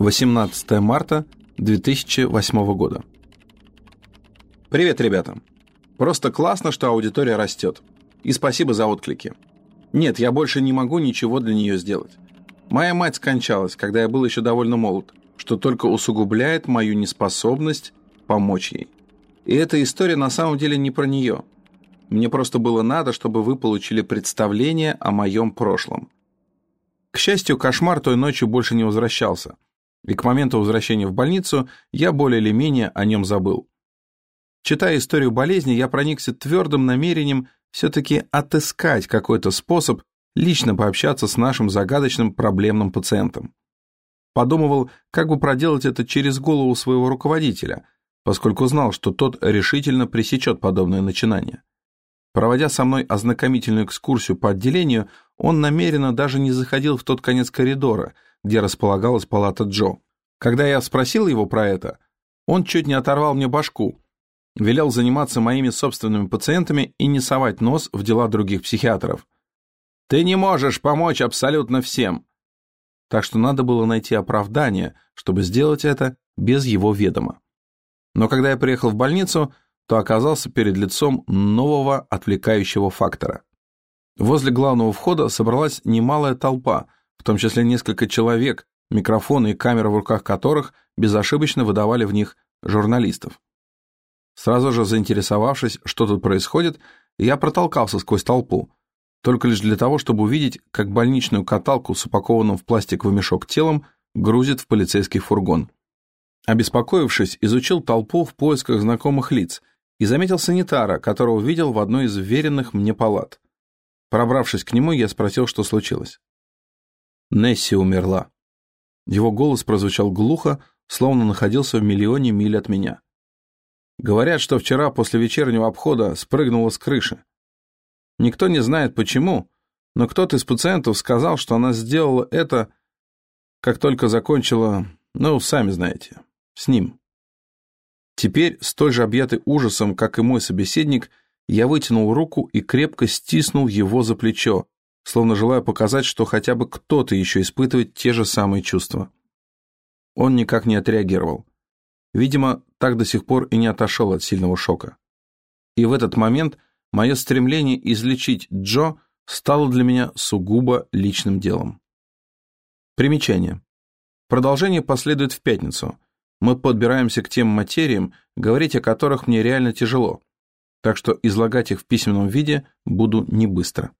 18 марта 2008 года. Привет, ребята. Просто классно, что аудитория растет. И спасибо за отклики. Нет, я больше не могу ничего для нее сделать. Моя мать скончалась, когда я был еще довольно молод, что только усугубляет мою неспособность помочь ей. И эта история на самом деле не про нее. Мне просто было надо, чтобы вы получили представление о моем прошлом. К счастью, кошмар той ночью больше не возвращался. И к моменту возвращения в больницу я более или менее о нем забыл. Читая историю болезни, я проникся твердым намерением все-таки отыскать какой-то способ лично пообщаться с нашим загадочным проблемным пациентом. Подумывал, как бы проделать это через голову своего руководителя, поскольку знал, что тот решительно пресечет подобное начинание. Проводя со мной ознакомительную экскурсию по отделению, он намеренно даже не заходил в тот конец коридора, где располагалась палата Джо. Когда я спросил его про это, он чуть не оторвал мне башку, велел заниматься моими собственными пациентами и не совать нос в дела других психиатров. «Ты не можешь помочь абсолютно всем!» Так что надо было найти оправдание, чтобы сделать это без его ведома. Но когда я приехал в больницу, то оказался перед лицом нового отвлекающего фактора. Возле главного входа собралась немалая толпа, в том числе несколько человек, микрофоны и камеры в руках которых безошибочно выдавали в них журналистов. Сразу же заинтересовавшись, что тут происходит, я протолкался сквозь толпу, только лишь для того, чтобы увидеть, как больничную каталку с упакованным в пластиковый мешок телом грузит в полицейский фургон. Обеспокоившись, изучил толпу в поисках знакомых лиц и заметил санитара, которого видел в одной из веренных мне палат. Пробравшись к нему, я спросил, что случилось. Несси умерла. Его голос прозвучал глухо, словно находился в миллионе миль от меня. Говорят, что вчера после вечернего обхода спрыгнула с крыши. Никто не знает почему, но кто-то из пациентов сказал, что она сделала это, как только закончила, ну, сами знаете, с ним. Теперь, столь же объятый ужасом, как и мой собеседник, я вытянул руку и крепко стиснул его за плечо, словно желая показать, что хотя бы кто-то еще испытывает те же самые чувства. Он никак не отреагировал. Видимо, так до сих пор и не отошел от сильного шока. И в этот момент мое стремление излечить Джо стало для меня сугубо личным делом. Примечание. Продолжение последует в пятницу. Мы подбираемся к тем материям, говорить о которых мне реально тяжело, так что излагать их в письменном виде буду не быстро.